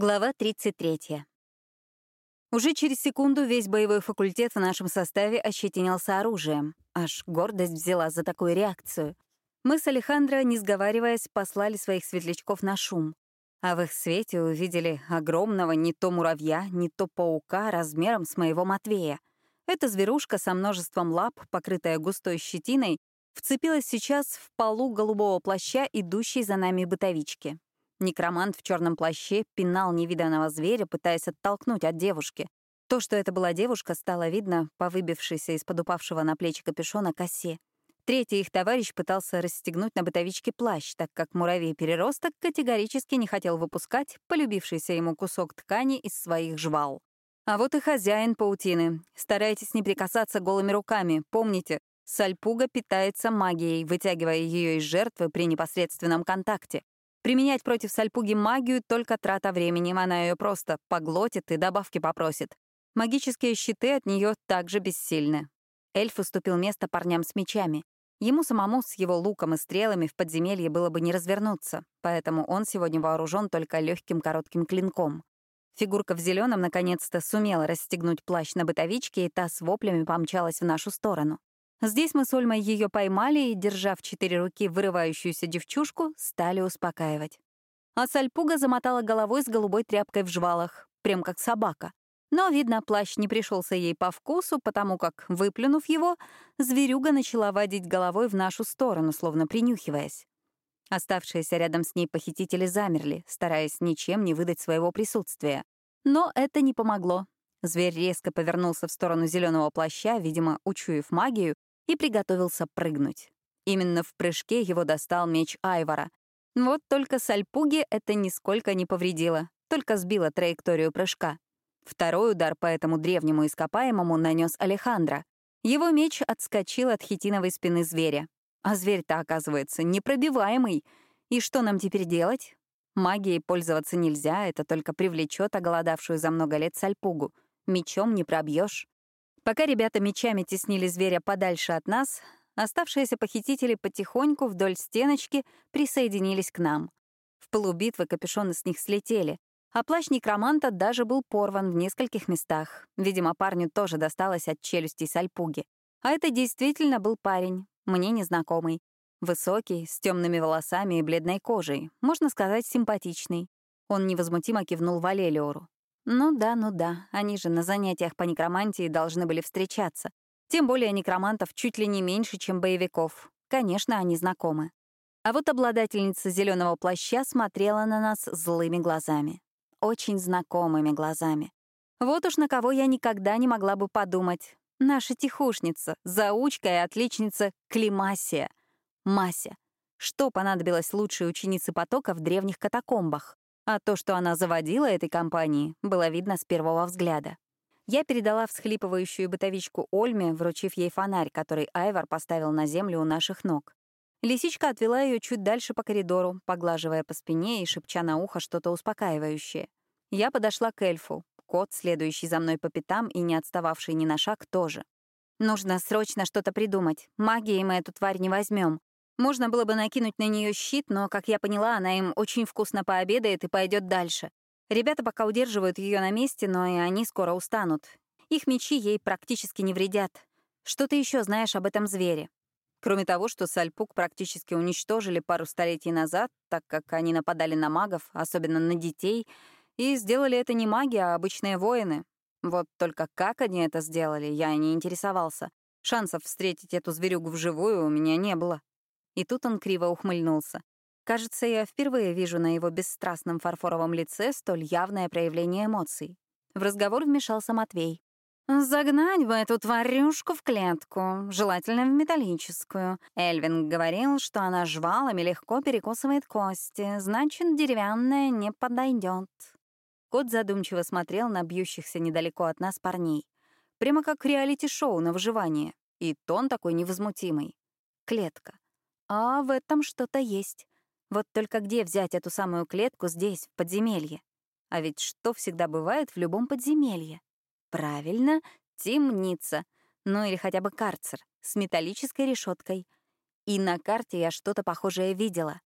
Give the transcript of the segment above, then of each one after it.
Глава 33. Уже через секунду весь боевой факультет в нашем составе ощетинился оружием. Аж гордость взяла за такую реакцию. Мы с Алехандро, не сговариваясь, послали своих светлячков на шум. А в их свете увидели огромного не то муравья, не то паука размером с моего Матвея. Эта зверушка со множеством лап, покрытая густой щетиной, вцепилась сейчас в полу голубого плаща, идущей за нами бытовички. Некромант в черном плаще пинал невиданного зверя, пытаясь оттолкнуть от девушки. То, что это была девушка, стало видно по выбившейся из-под упавшего на плечи капюшона косе. Третий их товарищ пытался расстегнуть на бытовичке плащ, так как муравей-переросток категорически не хотел выпускать полюбившийся ему кусок ткани из своих жвал. А вот и хозяин паутины. Старайтесь не прикасаться голыми руками. Помните, сальпуга питается магией, вытягивая ее из жертвы при непосредственном контакте. Применять против Сальпуги магию — только трата времени, она ее просто поглотит и добавки попросит. Магические щиты от нее также бессильны. Эльф уступил место парням с мечами. Ему самому с его луком и стрелами в подземелье было бы не развернуться, поэтому он сегодня вооружен только легким коротким клинком. Фигурка в зеленом наконец-то сумела расстегнуть плащ на бытовичке, и та с воплями помчалась в нашу сторону. Здесь мы с Ольмой ее поймали и, держа в четыре руки вырывающуюся девчушку, стали успокаивать. А Сальпуга замотала головой с голубой тряпкой в жвалах, прям как собака. Но, видно, плащ не пришелся ей по вкусу, потому как, выплюнув его, зверюга начала водить головой в нашу сторону, словно принюхиваясь. Оставшиеся рядом с ней похитители замерли, стараясь ничем не выдать своего присутствия. Но это не помогло. Зверь резко повернулся в сторону зеленого плаща, видимо, учуяв магию, и приготовился прыгнуть. Именно в прыжке его достал меч Айвара. Вот только Сальпуге это нисколько не повредило, только сбило траекторию прыжка. Второй удар по этому древнему ископаемому нанес Алехандро. Его меч отскочил от хитиновой спины зверя. А зверь-то, оказывается, непробиваемый. И что нам теперь делать? Магией пользоваться нельзя, это только привлечет оголодавшую за много лет Сальпугу. Мечом не пробьешь. Пока ребята мечами теснили зверя подальше от нас, оставшиеся похитители потихоньку вдоль стеночки присоединились к нам. В полубитвы капюшоны с них слетели, а плащ некроманта даже был порван в нескольких местах. Видимо, парню тоже досталось от челюстей сальпуги. А это действительно был парень, мне незнакомый. Высокий, с темными волосами и бледной кожей, можно сказать, симпатичный. Он невозмутимо кивнул Валелиору. Ну да, ну да, они же на занятиях по некромантии должны были встречаться. Тем более некромантов чуть ли не меньше, чем боевиков. Конечно, они знакомы. А вот обладательница зеленого плаща смотрела на нас злыми глазами. Очень знакомыми глазами. Вот уж на кого я никогда не могла бы подумать. Наша тихушница, заучка и отличница Климасия. Мася. Что понадобилось лучшей ученице потока в древних катакомбах? А то, что она заводила этой компании, было видно с первого взгляда. Я передала всхлипывающую бытовичку Ольме, вручив ей фонарь, который Айвар поставил на землю у наших ног. Лисичка отвела ее чуть дальше по коридору, поглаживая по спине и шепча на ухо что-то успокаивающее. Я подошла к эльфу. Кот, следующий за мной по пятам и не отстававший ни на шаг, тоже. Нужно срочно что-то придумать. Магией мы эту тварь не возьмем. Можно было бы накинуть на нее щит, но, как я поняла, она им очень вкусно пообедает и пойдет дальше. Ребята пока удерживают ее на месте, но и они скоро устанут. Их мечи ей практически не вредят. Что ты еще знаешь об этом звере? Кроме того, что Сальпук практически уничтожили пару столетий назад, так как они нападали на магов, особенно на детей, и сделали это не маги, а обычные воины. Вот только как они это сделали, я не интересовался. Шансов встретить эту зверюгу вживую у меня не было. И тут он криво ухмыльнулся. Кажется, я впервые вижу на его бесстрастном фарфоровом лице столь явное проявление эмоций. В разговор вмешался Матвей. «Загнать бы эту тварюшку в клетку, желательно в металлическую. Эльвин говорил, что она жвалами легко перекусывает кости, значит, деревянная не подойдет. Кот задумчиво смотрел на бьющихся недалеко от нас парней. Прямо как реалити-шоу на выживание. И тон такой невозмутимый. Клетка. А в этом что-то есть. Вот только где взять эту самую клетку здесь, в подземелье? А ведь что всегда бывает в любом подземелье? Правильно, темница. Ну или хотя бы карцер с металлической решеткой. И на карте я что-то похожее видела.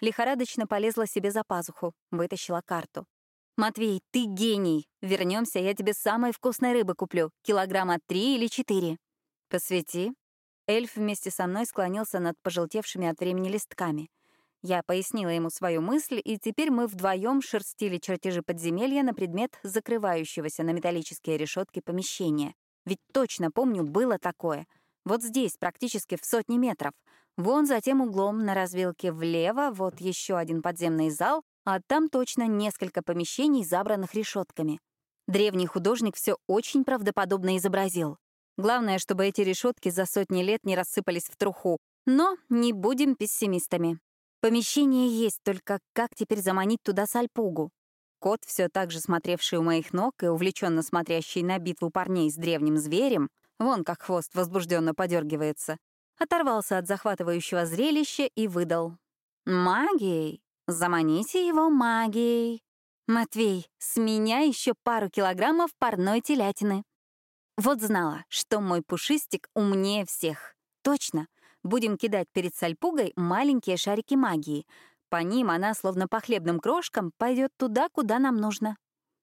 Лихорадочно полезла себе за пазуху, вытащила карту. «Матвей, ты гений! Вернемся, я тебе самой вкусной рыбы куплю. Килограмма три или четыре». «Посвети». Эльф вместе со мной склонился над пожелтевшими от времени листками. Я пояснила ему свою мысль, и теперь мы вдвоем шерстили чертежи подземелья на предмет закрывающегося на металлические решетки помещения. Ведь точно помню, было такое. Вот здесь, практически в сотни метров. Вон за тем углом на развилке влево вот еще один подземный зал, а там точно несколько помещений, забранных решетками. Древний художник все очень правдоподобно изобразил. Главное, чтобы эти решетки за сотни лет не рассыпались в труху. Но не будем пессимистами. Помещение есть, только как теперь заманить туда сальпугу? Кот, все так же смотревший у моих ног и увлеченно смотрящий на битву парней с древним зверем, вон как хвост возбужденно подергивается, оторвался от захватывающего зрелища и выдал. «Магией! Заманите его магией. Матвей, с меня еще пару килограммов парной телятины. Вот знала, что мой пушистик умнее всех. Точно. Будем кидать перед сальпугой маленькие шарики магии. По ним она, словно по хлебным крошкам, пойдет туда, куда нам нужно.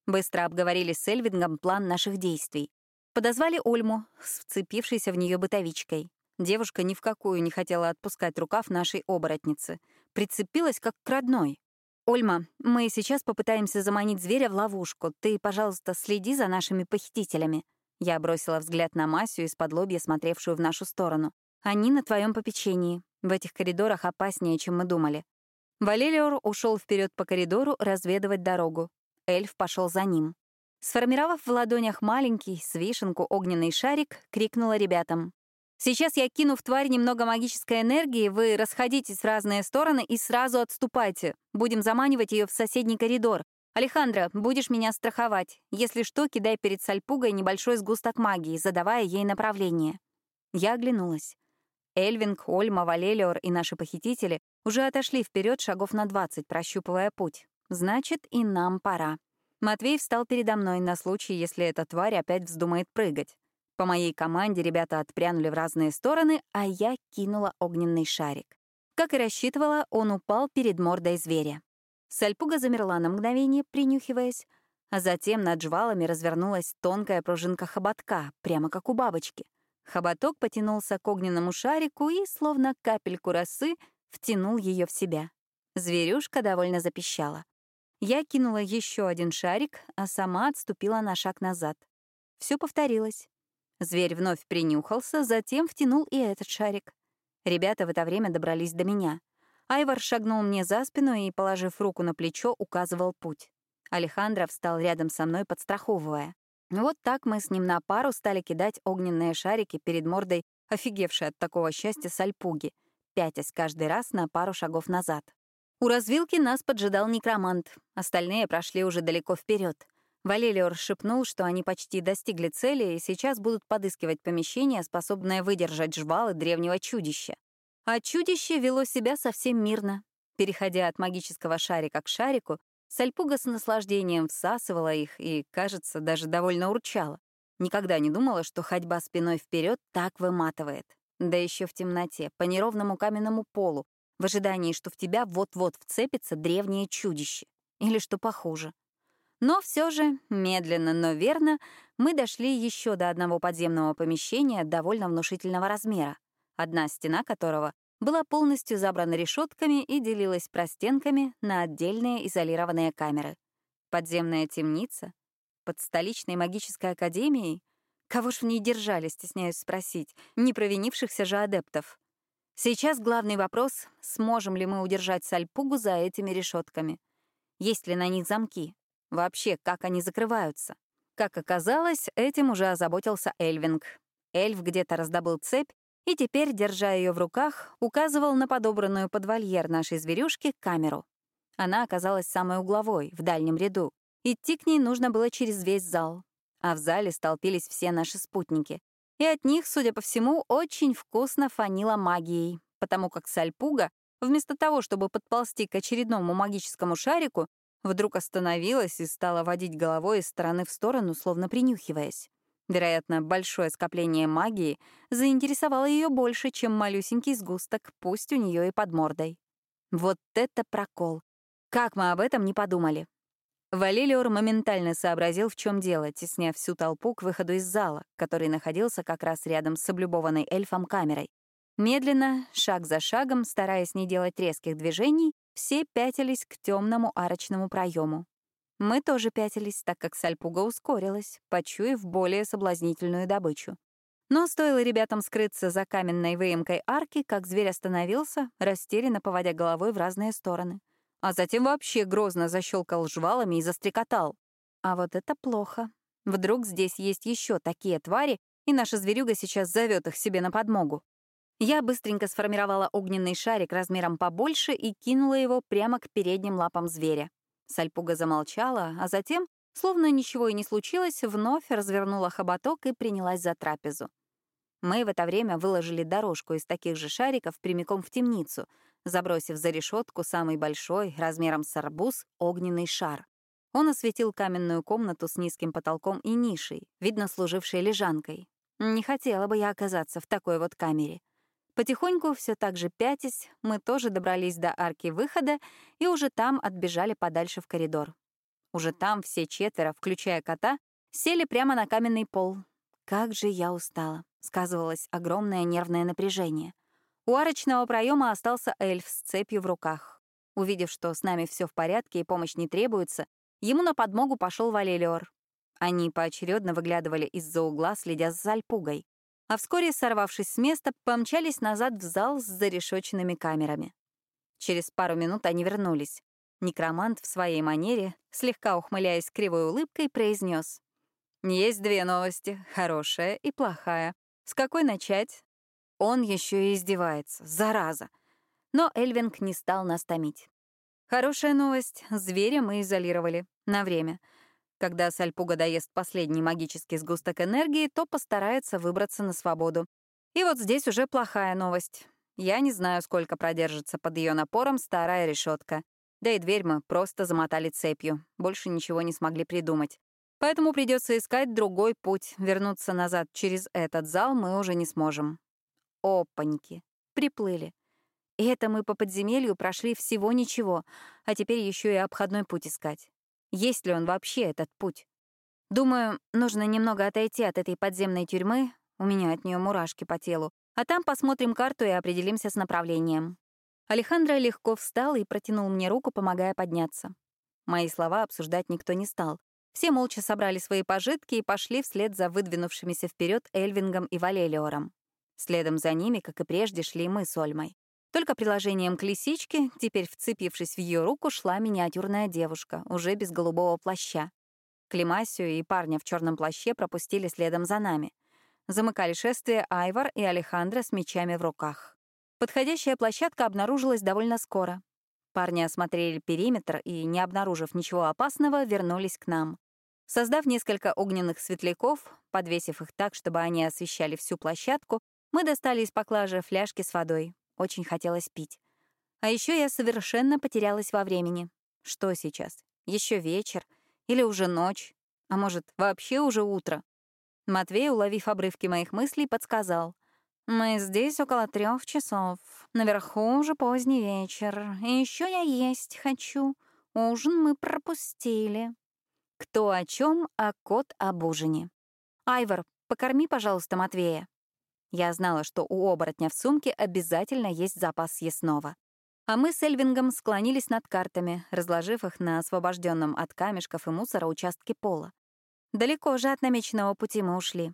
Быстро обговорили с Эльвингом план наших действий. Подозвали Ольму, вцепившейся в нее бытовичкой. Девушка ни в какую не хотела отпускать рукав нашей оборотницы. Прицепилась как к родной. «Ольма, мы сейчас попытаемся заманить зверя в ловушку. Ты, пожалуйста, следи за нашими похитителями». Я бросила взгляд на Масю из-под лобья, смотревшую в нашу сторону. «Они на твоем попечении. В этих коридорах опаснее, чем мы думали». Валелиор ушел вперед по коридору разведывать дорогу. Эльф пошел за ним. Сформировав в ладонях маленький, с вишенку огненный шарик, крикнула ребятам. Сейчас я кину в тварь немного магической энергии, вы расходитесь в разные стороны и сразу отступайте. Будем заманивать ее в соседний коридор. Алехандро, будешь меня страховать. Если что, кидай перед сальпугой небольшой сгусток магии, задавая ей направление. Я оглянулась. Эльвинг, Ольма, Валелиор и наши похитители уже отошли вперед шагов на 20, прощупывая путь. Значит, и нам пора. Матвей встал передо мной на случай, если эта тварь опять вздумает прыгать. По моей команде ребята отпрянули в разные стороны, а я кинула огненный шарик. Как и рассчитывала, он упал перед мордой зверя. Сальпуга замерла на мгновение, принюхиваясь, а затем над жвалами развернулась тонкая пружинка хоботка, прямо как у бабочки. Хоботок потянулся к огненному шарику и, словно капельку росы, втянул ее в себя. Зверюшка довольно запищала. Я кинула еще один шарик, а сама отступила на шаг назад. Все повторилось. Зверь вновь принюхался, затем втянул и этот шарик. Ребята в это время добрались до меня. Айвар шагнул мне за спину и, положив руку на плечо, указывал путь. Алехандро встал рядом со мной, подстраховывая. Вот так мы с ним на пару стали кидать огненные шарики перед мордой, офигевшей от такого счастья сальпуги, пятясь каждый раз на пару шагов назад. У развилки нас поджидал некромант, остальные прошли уже далеко вперед. Валелиор шепнул, что они почти достигли цели и сейчас будут подыскивать помещение, способное выдержать жвалы древнего чудища. А чудище вело себя совсем мирно. Переходя от магического шарика к шарику, Сальпуга с наслаждением всасывала их и, кажется, даже довольно урчала. Никогда не думала, что ходьба спиной вперед так выматывает. Да еще в темноте, по неровному каменному полу, в ожидании, что в тебя вот-вот вцепится древнее чудище. Или что похуже — но все же, медленно, но верно, мы дошли еще до одного подземного помещения довольно внушительного размера, одна стена которого была полностью забрана решетками и делилась простенками на отдельные изолированные камеры. Подземная темница? Под столичной магической академией? Кого ж в ней держали, стесняюсь спросить, не провинившихся же адептов? Сейчас главный вопрос — сможем ли мы удержать Сальпугу за этими решетками? Есть ли на них замки? Вообще, как они закрываются? Как оказалось, этим уже озаботился Эльвинг. Эльф где-то раздобыл цепь и теперь, держа ее в руках, указывал на подобранную под вольер нашей зверюшки камеру. Она оказалась самой угловой, в дальнем ряду. Идти к ней нужно было через весь зал. А в зале столпились все наши спутники. И от них, судя по всему, очень вкусно фанило магией, потому как Сальпуга, вместо того, чтобы подползти к очередному магическому шарику, Вдруг остановилась и стала водить головой из стороны в сторону, словно принюхиваясь. Вероятно, большое скопление магии заинтересовало ее больше, чем малюсенький сгусток, пусть у нее и под мордой. Вот это прокол! Как мы об этом не подумали? Валилиор моментально сообразил, в чем дело, тесняв всю толпу к выходу из зала, который находился как раз рядом с облюбованной эльфом камерой. Медленно, шаг за шагом, стараясь не делать резких движений, все пятились к темному арочному проему. Мы тоже пятились, так как сальпуга ускорилась, почуяв более соблазнительную добычу. Но стоило ребятам скрыться за каменной выемкой арки, как зверь остановился, растерянно поводя головой в разные стороны — а затем вообще грозно защелкал жвалами и застрекотал. А вот это плохо. Вдруг здесь есть еще такие твари, и наша зверюга сейчас зовет их себе на подмогу. Я быстренько сформировала огненный шарик размером побольше и кинула его прямо к передним лапам зверя. Сальпуга замолчала, а затем, словно ничего и не случилось, вновь развернула хоботок и принялась за трапезу. Мы в это время выложили дорожку из таких же шариков прямиком в темницу, забросив за решетку самый большой, размером с арбуз, огненный шар. Он осветил каменную комнату с низким потолком и нишей, видно, служившей лежанкой. Не хотела бы я оказаться в такой вот камере. Потихоньку, все так же пятясь, мы тоже добрались до арки выхода и уже там отбежали подальше в коридор. Уже там все четверо, включая кота, сели прямо на каменный пол. Как же я устала. Сказывалось огромное нервное напряжение — у арочного проема остался эльф с цепью в руках. Увидев, что с нами все в порядке и помощь не требуется, ему на подмогу пошел Валелиор. Они поочередно выглядывали из-за угла, следя за сальпугой. А вскоре, сорвавшись с места, помчались назад в зал с зарешоченными камерами. Через пару минут они вернулись. Некромант в своей манере, слегка ухмыляясь кривой улыбкой, произнес: «Есть две новости, хорошая и плохая. С какой начать? Он еще и издевается, зараза. Но Эльвинг не стал нас томить. Хорошая новость. Зверя мы изолировали. На время. Когда Сальпуга доест последний магический сгусток энергии, то постарается выбраться на свободу. И вот здесь уже плохая новость. Я не знаю, сколько продержится под ее напором старая решетка. Да и дверь мы просто замотали цепью. Больше ничего не смогли придумать. Поэтому придется искать другой путь. Вернуться назад через этот зал мы уже не сможем. Опаньки. Приплыли. И это мы по подземелью прошли всего ничего, а теперь еще и обходной путь искать. Есть ли он вообще, этот путь? Думаю, нужно немного отойти от этой подземной тюрьмы, у меня от нее мурашки по телу, а там посмотрим карту и определимся с направлением. Алехандро легко встал и протянул мне руку, помогая подняться. Мои слова обсуждать никто не стал. Все молча собрали свои пожитки и пошли вслед за выдвинувшимися вперед Эльвингом и Валелиором. Следом за ними, как и прежде, шли мы с Ольмой. Только приложением к лисичке, теперь вцепившись в ее руку, шла миниатюрная девушка, уже без голубого плаща. Климасию и парня в черном плаще пропустили следом за нами. Замыкали шествие Айвар и Алехандро с мечами в руках. Подходящая площадка обнаружилась довольно скоро. Парни осмотрели периметр и, не обнаружив ничего опасного, вернулись к нам. Создав несколько огненных светляков, подвесив их так, чтобы они освещали всю площадку, мы достали из поклажи фляжки с водой. Очень хотелось пить. А еще я совершенно потерялась во времени. Что сейчас? Еще вечер? Или уже ночь? А может, вообще уже утро? Матвей, уловив обрывки моих мыслей, подсказал. «Мы здесь около трех часов. Наверху уже поздний вечер. И еще я есть хочу. Ужин мы пропустили». Кто о чем, а кот об ужине. «Айвор, покорми, пожалуйста, Матвея». Я знала, что у оборотня в сумке обязательно есть запас съестного. А мы с Эльвингом склонились над картами, разложив их на освобожденном от камешков и мусора участке пола. Далеко же от намеченного пути мы ушли.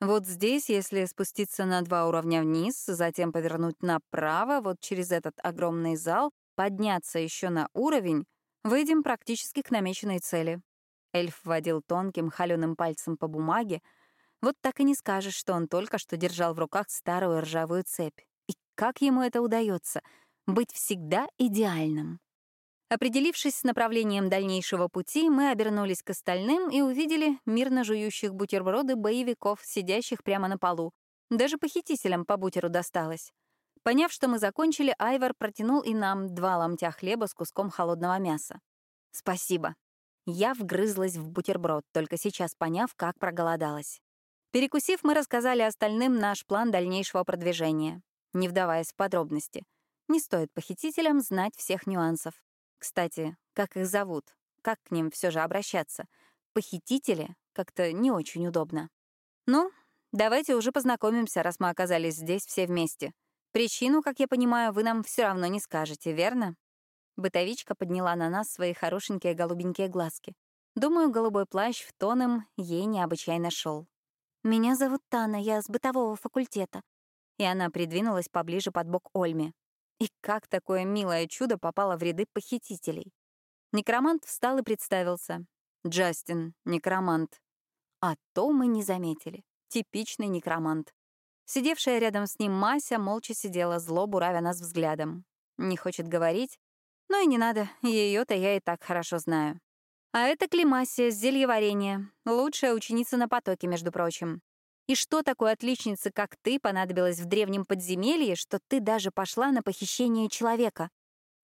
Вот здесь, если спуститься на два уровня вниз, затем повернуть направо, вот через этот огромный зал, подняться еще на уровень, выйдем практически к намеченной цели. Эльф водил тонким холеным пальцем по бумаге, вот так и не скажешь, что он только что держал в руках старую ржавую цепь. И как ему это удается — быть всегда идеальным? Определившись с направлением дальнейшего пути, мы обернулись к остальным и увидели мирно жующих бутерброды боевиков, сидящих прямо на полу. Даже похитителям по бутеру досталось. Поняв, что мы закончили, Айвар протянул и нам два ломтя хлеба с куском холодного мяса. «Спасибо». Я вгрызлась в бутерброд, только сейчас поняв, как проголодалась. Перекусив, мы рассказали остальным наш план дальнейшего продвижения, не вдаваясь в подробности. Не стоит похитителям знать всех нюансов. Кстати, как их зовут? как к ним все же обращаться? Похитители? Как-то не очень удобно. Ну, давайте уже познакомимся, раз мы оказались здесь все вместе. Причину, как я понимаю, вы нам все равно не скажете, верно? Бытовичка подняла на нас свои хорошенькие голубенькие глазки. Думаю, голубой плащ в тон им ей необычайно шел. «Меня зовут Тана, я с бытового факультета». И она придвинулась поближе под бок Ольме. И как такое милое чудо попало в ряды похитителей? Некромант встал и представился. Джастин, некромант. А то мы не заметили. Типичный некромант. Сидевшая рядом с ним Мася молча сидела, зло буравя нас взглядом. Не хочет говорить? Ну и не надо, ее то я и так хорошо знаю. А это Климасия с зельеварения, лучшая ученица на потоке, между прочим. И что такой отличнице, как ты, понадобилось в древнем подземелье, что ты даже пошла на похищение человека?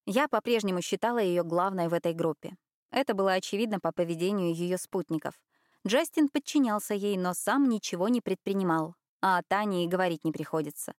Я по-прежнему считала ее главной в этой группе. Это было очевидно по поведению ее спутников. Джастин подчинялся ей, но сам ничего не предпринимал, а о Тане и говорить не приходится.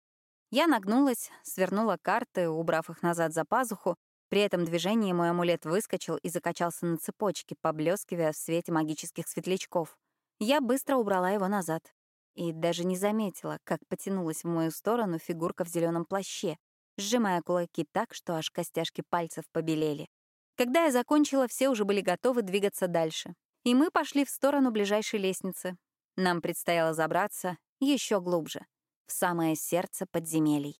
Я нагнулась, свернула карты, убрав их назад за пазуху, при этом движении мой амулет выскочил и закачался на цепочке, поблескивая в свете магических светлячков. Я быстро убрала его назад и даже не заметила, как потянулась в мою сторону фигурка в зеленом плаще, сжимая кулаки так, что аж костяшки пальцев побелели. Когда я закончила, все уже были готовы двигаться дальше. И мы пошли в сторону ближайшей лестницы. Нам предстояло забраться еще глубже, в самое сердце подземелий.